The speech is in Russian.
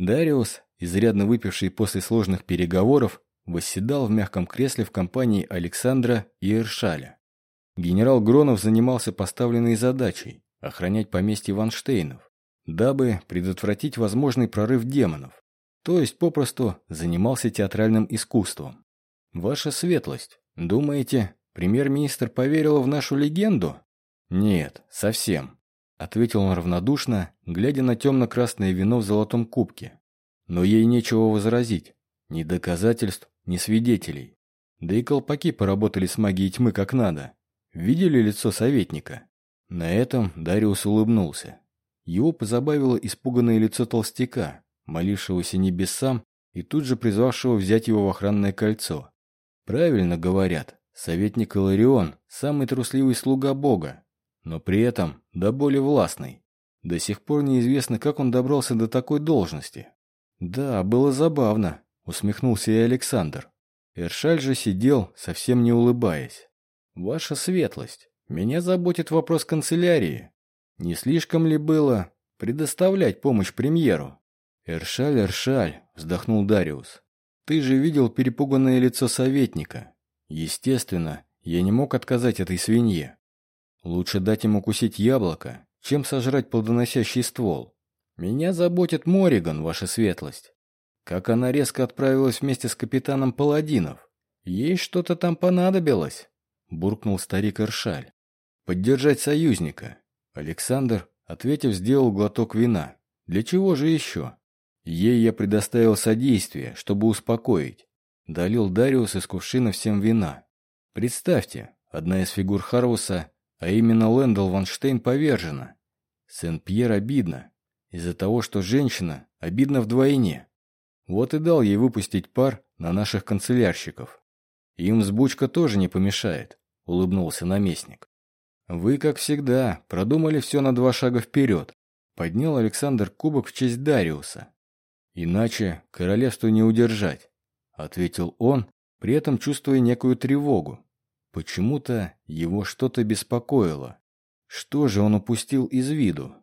Дариус, изрядно выпивший после сложных переговоров, восседал в мягком кресле в компании Александра и Эршаля. Генерал Гронов занимался поставленной задачей – охранять поместье Ванштейнов, дабы предотвратить возможный прорыв демонов, то есть попросту занимался театральным искусством. «Ваша светлость, думаете, премьер-министр поверил в нашу легенду?» «Нет, совсем», — ответил он равнодушно, глядя на темно-красное вино в золотом кубке. Но ей нечего возразить. Ни доказательств, ни свидетелей. Да и колпаки поработали с магией тьмы как надо. Видели лицо советника? На этом Дариус улыбнулся. Его позабавило испуганное лицо толстяка, молившегося небесам и тут же призвавшего взять его в охранное кольцо. Правильно говорят, советник Иларион – самый трусливый слуга Бога, но при этом до боли властный. До сих пор неизвестно, как он добрался до такой должности. Да, было забавно, усмехнулся и Александр. Эршаль же сидел, совсем не улыбаясь. «Ваша светлость, меня заботит вопрос канцелярии. Не слишком ли было предоставлять помощь премьеру?» «Эршаль, Эршаль», — вздохнул Дариус. «Ты же видел перепуганное лицо советника. Естественно, я не мог отказать этой свинье. Лучше дать ему кусить яблоко, чем сожрать плодоносящий ствол. Меня заботит Мориган, ваша светлость. Как она резко отправилась вместе с капитаном Паладинов. Ей что-то там понадобилось, буркнул старик Эршаль. Поддержать союзника. Александр, ответив, сделал глоток вина. Для чего же еще? Ей я предоставил содействие, чтобы успокоить. Долил Дариус из кувшина всем вина. Представьте, одна из фигур Харвуса, а именно Лэндал Ванштейн, повержена. Сен-Пьер обидно. Из-за того, что женщина, обидно вдвойне. Вот и дал ей выпустить пар на наших канцелярщиков. Им взбучка тоже не помешает, улыбнулся наместник. Вы, как всегда, продумали все на два шага вперед. Поднял Александр кубок в честь Дариуса. Иначе королевству не удержать, ответил он, при этом чувствуя некую тревогу. Почему-то его что-то беспокоило. Что же он упустил из виду?